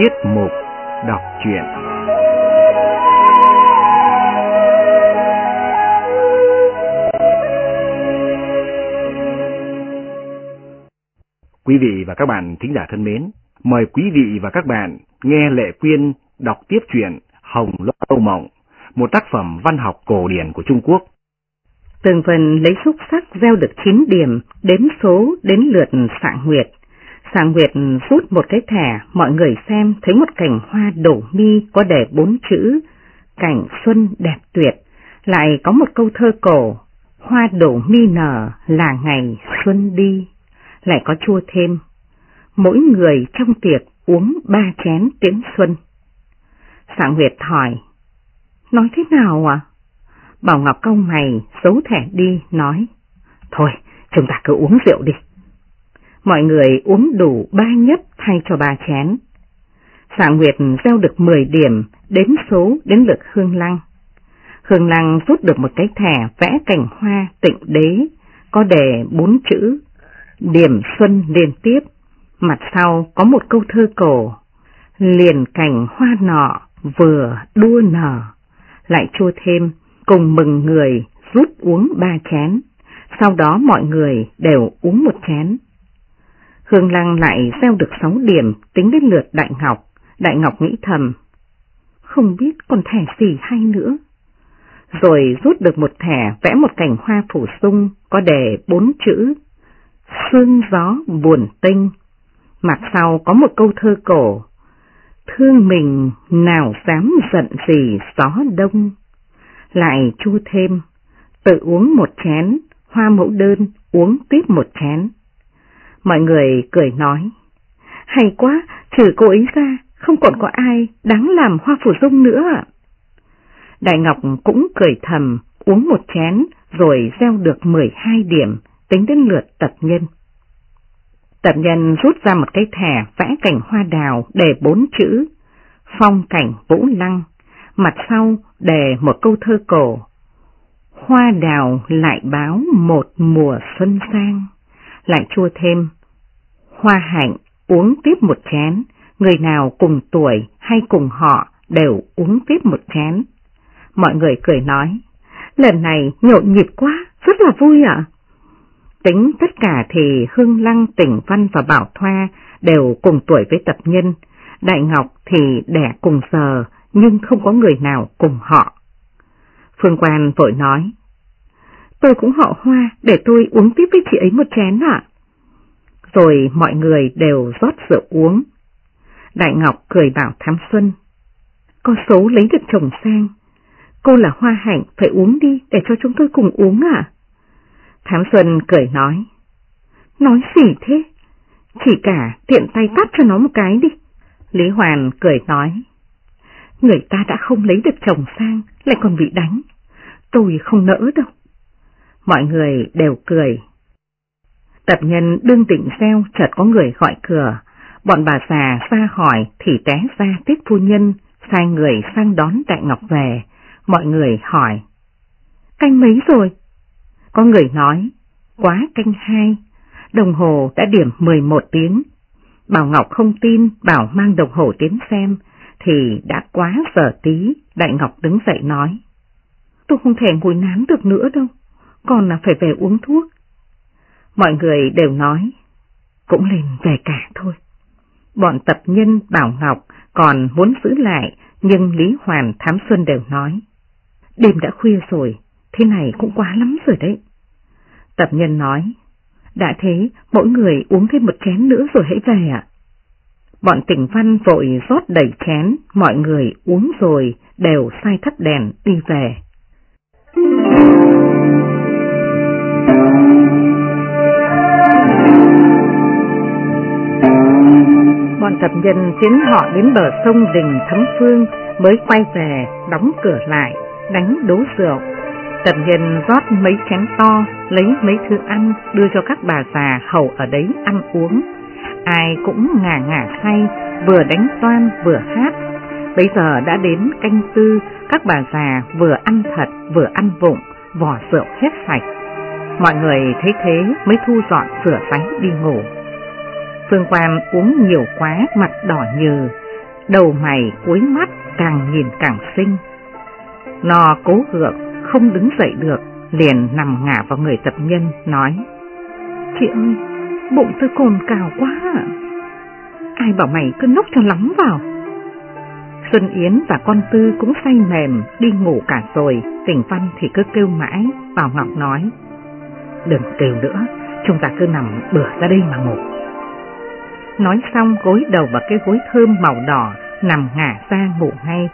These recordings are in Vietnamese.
Tiết mục đọc truyện Quý vị và các bạn thính giả thân mến, mời quý vị và các bạn nghe Lệ Quyên đọc tiếp truyện Hồng Lâu Mộng, một tác phẩm văn học cổ điển của Trung Quốc. Tường Vân lấy xúc sắc gieo được 9 điểm, đếm số đến lượt xạ nguyệt. Sàng nguyệt rút một cái thẻ, mọi người xem thấy một cảnh hoa đổ mi có đề bốn chữ, cảnh xuân đẹp tuyệt, lại có một câu thơ cổ, hoa đổ mi nở là ngày xuân đi, lại có chua thêm, mỗi người trong tiệc uống ba chén tiễn xuân. Sàng Nguyệt hỏi, nói thế nào à? Bảo Ngọc công mày giấu thẻ đi, nói, thôi, chúng ta cứ uống rượu đi. Mọi người uống đủ ba nhấp thay cho ba chén. Xạ Nguyệt gieo được 10 điểm, đến số đến lượt Hương Lăng. Hương Lăng rút được một cái thẻ vẽ cảnh hoa tịnh đế, có đề bốn chữ, điểm xuân liên tiếp, mặt sau có một câu thơ cổ, liền cảnh hoa nọ vừa đua nở, lại chua thêm, cùng mừng người rút uống ba chén, sau đó mọi người đều uống một chén. Hương Lăng lại gieo được 6 điểm tính đến lượt Đại Ngọc, Đại Ngọc nghĩ thầm, không biết còn thẻ gì hay nữa. Rồi rút được một thẻ vẽ một cảnh hoa phủ sung có đề bốn chữ, Sương gió buồn tinh, mặt sau có một câu thơ cổ, Thương mình nào dám giận gì gió đông, lại chua thêm, tự uống một chén, hoa mẫu đơn uống tiếp một chén. Mọi người cười nói, hay quá, trừ cô ấy ra, không còn có ai đáng làm hoa phủ dung nữa. Đại Ngọc cũng cười thầm, uống một chén, rồi gieo được 12 điểm, tính đến lượt tập nhân. Tập nhân rút ra một cái thẻ vẽ cảnh hoa đào để bốn chữ, phong cảnh vũ lăng, mặt sau đề một câu thơ cổ. Hoa đào lại báo một mùa xuân sang, lại chua thêm. Hoa hạnh uống tiếp một chén, người nào cùng tuổi hay cùng họ đều uống tiếp một chén. Mọi người cười nói, lần này nhộn nhịp quá, rất là vui ạ. Tính tất cả thì Hương Lăng, Tỉnh Văn và Bảo Thoa đều cùng tuổi với tập nhân, Đại Ngọc thì đẻ cùng giờ nhưng không có người nào cùng họ. Phương Quan vội nói, tôi cũng họ hoa để tôi uống tiếp với chị ấy một chén ạ. Rồi mọi người đều rót rượu uống. Đại Ngọc cười bảo Thám Xuân, có số lấy được chồng sang, cô là hoa hạnh phải uống đi để cho chúng tôi cùng uống à? Thám Xuân cười nói, nói gì thế? Chỉ cả tiện tay tắt cho nó một cái đi. Lý Hoàn cười nói, người ta đã không lấy được chồng sang, lại còn bị đánh. Tôi không nỡ đâu. Mọi người đều cười. Tập nhân đương tỉnh xeo chợt có người gọi cửa, bọn bà già ra hỏi thì té ra tiết phu nhân, sai người sang đón Đại Ngọc về, mọi người hỏi. Canh mấy rồi? Có người nói, quá canh hai, đồng hồ đã điểm 11 tiếng. Bảo Ngọc không tin, bảo mang đồng hồ tiến xem, thì đã quá giờ tí, Đại Ngọc đứng dậy nói. Tôi không thể ngồi nán được nữa đâu, còn là phải về uống thuốc. Mọi người đều nói, cũng lên về cả thôi. Bọn tập nhân Bảo Ngọc còn muốn giữ lại, nhưng Lý Hoàn Thám Xuân đều nói. Đêm đã khuya rồi, thế này cũng quá lắm rồi đấy. Tập nhân nói, đã thế, mỗi người uống thêm một chén nữa rồi hãy về ạ. Bọn tỉnh văn vội rót đầy chén, mọi người uống rồi đều sai thắt đèn đi về. Bọn tập nhân tiến họ đến bờ sông Đình Thấm Phương mới quay về, đóng cửa lại, đánh đố rượu. Tập nhân rót mấy chén to, lấy mấy thứ ăn đưa cho các bà già hầu ở đấy ăn uống ai cũng ngả ngả say, vừa đánh toan vừa hát. Bây giờ đã đến canh tư, các bà già vừa ăn thật vừa ăn vụng, vỏ rượu hết sạch. Mọi người thấy thế mới thu dọn rửa sánh đi ngủ. Phương Quan uống nhiều quá, mặt đỏ nhừ, đầu mày cuối mắt càng nhìn càng xinh. Nó cố gượng, không đứng dậy được, liền nằm ngả vào người tập nhân, nói Chị ơi, bụng tôi cồn cào quá à. Ai bảo mày cứ nốc cho lắm vào. Xuân Yến và con Tư cũng say mềm, đi ngủ cả rồi, tỉnh Văn thì cứ kêu mãi, Bảo Ngọc nói Đừng kêu nữa, chúng ta cứ nằm bửa ra đây mà ngủ. Nói xong gối đầu vào cái gối thơm màu đỏ, nằm ngả ra ngủ ngay.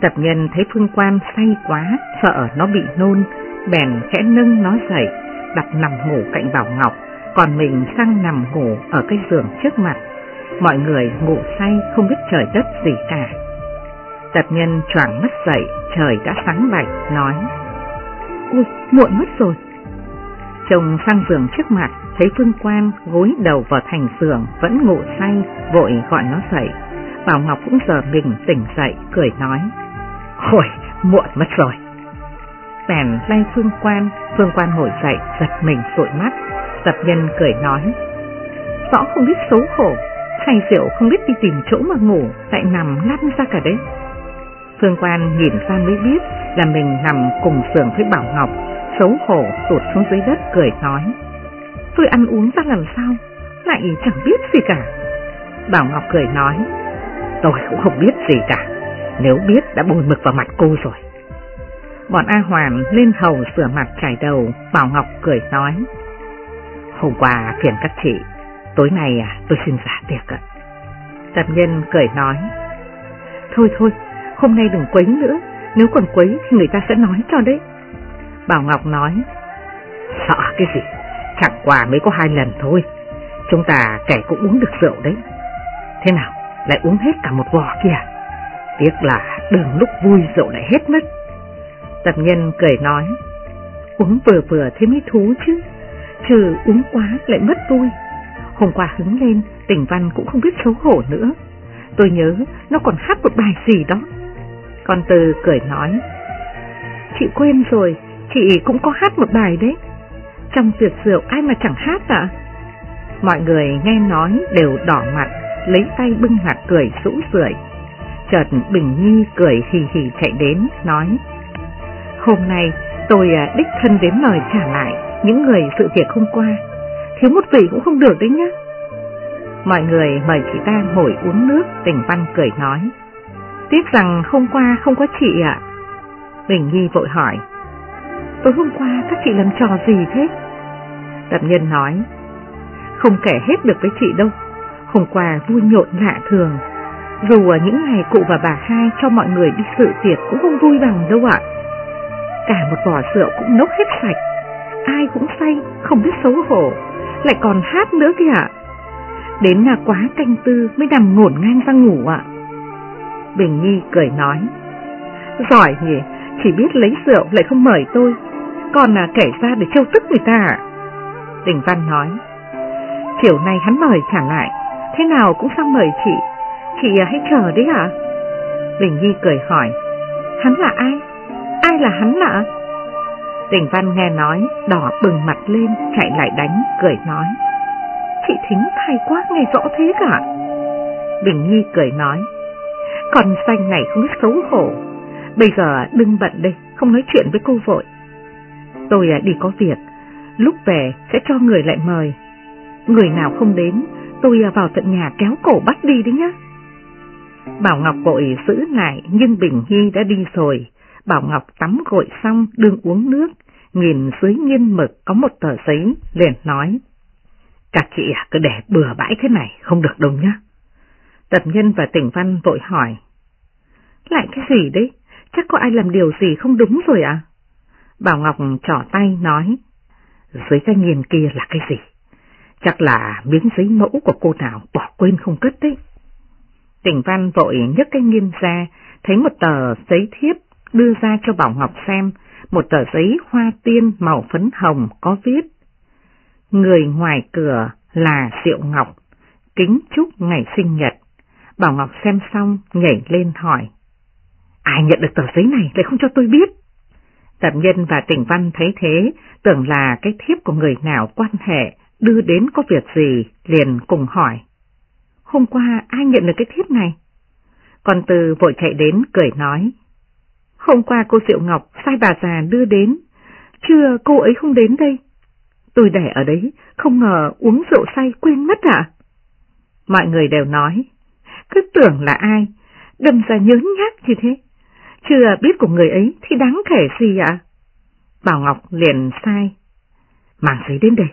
Tập nhân thấy Phương Quan say quá, sợ nó bị nôn, bèn khẽ nâng nó dậy, đặt nằm ngủ cạnh Bảo Ngọc, còn mình sang nằm ngủ ở cái giường trước mặt. Mọi người ngủ say không biết trời đất gì cả. Tập nhân choàng mất dậy, trời đã sáng bạch, nói Ui, muộn mất rồi. Chồng sang giường trước mặt, thấy Phương Quan gối đầu vào thành giường vẫn ngủ say, vội gọi nó dậy. Bảo Ngọc cũng giờ mình tỉnh dậy, cười nói Ôi, muộn mất rồi. Bèn lay Phương Quan, Phương Quan ngồi dậy, giật mình rụi mắt. Tập nhân cười nói Rõ không biết xấu hổ, say rượu không biết đi tìm chỗ mà ngủ, lại nằm lăn ra cả đấy. Phương Quan nhìn ra mới biết là mình nằm cùng giường với Bảo Ngọc, xấu hổ tụt xuống dưới đất cười nói. Tôi ăn uống ra làm sao, lại chẳng biết gì cả. Bảo Ngọc cười nói, tôi cũng không biết gì cả, nếu biết đã bôi mực vào mặt cô rồi. Bọn A Hoàn lên hầu sửa mặt chải đầu, Bảo Ngọc cười nói, hôm qua phiền các chị, tối nay à tôi xin giả tiệc ạ. Tập nhân cười nói, thôi thôi, hôm nay đừng quấy nữa, nếu còn quấy thì người ta sẽ nói cho đấy. Bảo Ngọc nói, sợ cái gì, chẳng qua mới có hai lần thôi, chúng ta kẻ cũng uống được rượu đấy. Thế nào, lại uống hết cả một vò kìa, tiếc là đường lúc vui rượu lại hết mất. Tập nhân cười nói, uống vừa vừa thế mới thú chứ, trừ uống quá lại mất vui. Hôm qua hứng lên, tỉnh văn cũng không biết xấu hổ nữa. Tôi nhớ nó còn hát một bài gì đó. Con Từ cười nói, chị quên rồi, chị cũng có hát một bài đấy. Trong tiệc rượu ai mà chẳng hát ạ? Mọi người nghe nói đều đỏ mặt, lấy tay bưng mặt cười rũ rượi. Chợt Bình Nhi cười hì hì chạy đến, nói Hôm nay tôi à, đích thân đến mời trả lại những người sự việc hôm qua, thiếu một vị cũng không được đấy nhá. Mọi người mời chị ta ngồi uống nước, tình văn cười nói Tiếc rằng hôm qua không có chị ạ. Bình Nhi vội hỏi Tối hôm qua các chị làm trò gì thế? Tập nhân nói Không kể hết được với chị đâu. Hôm qua vui nhộn lạ thường. Dù ở những ngày cụ và bà hai cho mọi người đi sự tiệc cũng không vui bằng đâu ạ. Cả một vỏ rượu cũng nốc hết sạch. Ai cũng say, không biết xấu hổ. Lại còn hát nữa kìa ạ. Đến là quá canh tư mới nằm ngổn ngang ra ngủ ạ. Bình Nhi cười nói Giỏi nhỉ, chỉ biết lấy rượu lại không mời tôi. Còn là kể ra để trêu tức người ta à? Đình Văn nói, Chiều nay hắn mời trả lại, Thế nào cũng sang mời chị. Chị à, hãy chờ đấy hả Bình Nhi cười hỏi, Hắn là ai? Ai là hắn ạ? Đình Văn nghe nói, Đỏ bừng mặt lên, chạy lại đánh, Cười nói, Chị thính thay quá, nghe rõ thế cả. Bình Nhi cười nói, Con xanh này không biết xấu hổ. Bây giờ đừng bận đây Không nói chuyện với cô vội. Tôi à, đi có việc. Lúc về sẽ cho người lại mời. Người nào không đến Tôi à, vào tận nhà kéo cổ bắt đi đấy nhá. Bảo Ngọc vội giữ lại Nhưng Bình Hy đã đi rồi. Bảo Ngọc tắm gội xong đương uống nước. Nhìn dưới nghiên mực có một tờ giấy liền nói Các chị à, cứ để bừa bãi thế này không được đâu nhá. Tập nhân và tỉnh văn vội hỏi Lại cái gì đấy? Chắc có ai làm điều gì không đúng rồi à? Bảo Ngọc trỏ tay nói Dưới cái nghiền kia là cái gì Chắc là miếng giấy mẫu của cô nào bỏ quên không cất đấy. Tỉnh Văn vội nhấc cái nghiên ra, thấy một tờ giấy thiếp đưa ra cho Bảo Ngọc xem, một tờ giấy hoa tiên màu phấn hồng có viết. Người ngoài cửa là Diệu Ngọc, kính chúc ngày sinh nhật. Bảo Ngọc xem xong nhảy lên hỏi. Ai nhận được tờ giấy này lại không cho tôi biết? Tập nhân và tỉnh văn thấy thế, tưởng là cái thiếp của người nào quan hệ, đưa đến có việc gì, liền cùng hỏi. Hôm qua ai nhận được cái thiếp này? Con Tư vội chạy đến cười nói. Hôm qua cô Diệu Ngọc sai bà già đưa đến, chưa cô ấy không đến đây. Tôi để ở đấy, không ngờ uống rượu say quên mất à? Mọi người đều nói, cứ tưởng là ai, đâm ra nhớ nhát như thế. Chưa biết của người ấy thì đáng kể gì ạ? Bảo Ngọc liền sai. Mang giấy đến đây.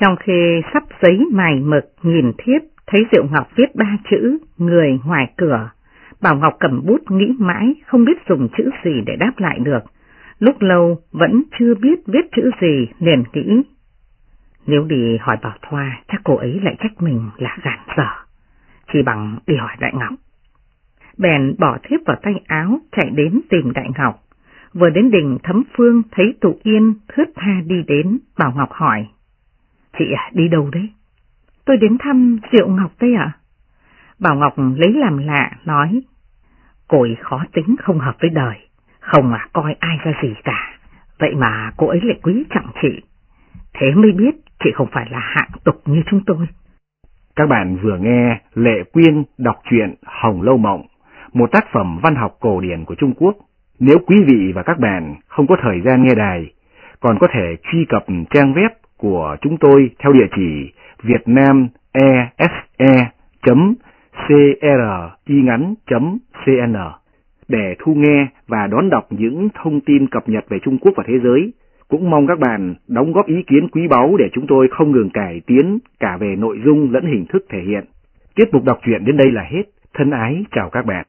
Trong khi sắp giấy mài mực nhìn thiếp, thấy Diệu Ngọc viết ba chữ người ngoài cửa. Bảo Ngọc cầm bút nghĩ mãi không biết dùng chữ gì để đáp lại được. Lúc lâu vẫn chưa biết viết chữ gì liền kỹ. Nếu đi hỏi Bảo Thoa chắc cô ấy lại trách mình là gàn dở. Chỉ bằng đi hỏi Đại Ngọc. Bèn bỏ thiếp vào tay áo chạy đến tìm Đại Ngọc. Vừa đến đỉnh thấm phương thấy tụ yên thướt tha đi đến, Bảo Ngọc hỏi. Chị à, đi đâu đấy? Tôi đến thăm Diệu Ngọc đây ạ. Bảo Ngọc lấy làm lạ, nói. Cô ấy khó tính không hợp với đời, không mà coi ai ra gì cả. Vậy mà cô ấy lại quý trọng chị. Thế mới biết chị không phải là hạng tục như chúng tôi. Các bạn vừa nghe Lệ Quyên đọc truyện Hồng Lâu Mộng, một tác phẩm văn học cổ điển của Trung Quốc. Nếu quý vị và các bạn không có thời gian nghe đài, còn có thể truy cập trang web của chúng tôi theo địa chỉ vietnamese.cringắn.cn để thu nghe và đón đọc những thông tin cập nhật về Trung Quốc và thế giới. Cũng mong các bạn đóng góp ý kiến quý báu để chúng tôi không ngừng cải tiến cả về nội dung lẫn hình thức thể hiện. Tiết mục đọc truyện đến đây là hết. Thân ái chào các bạn.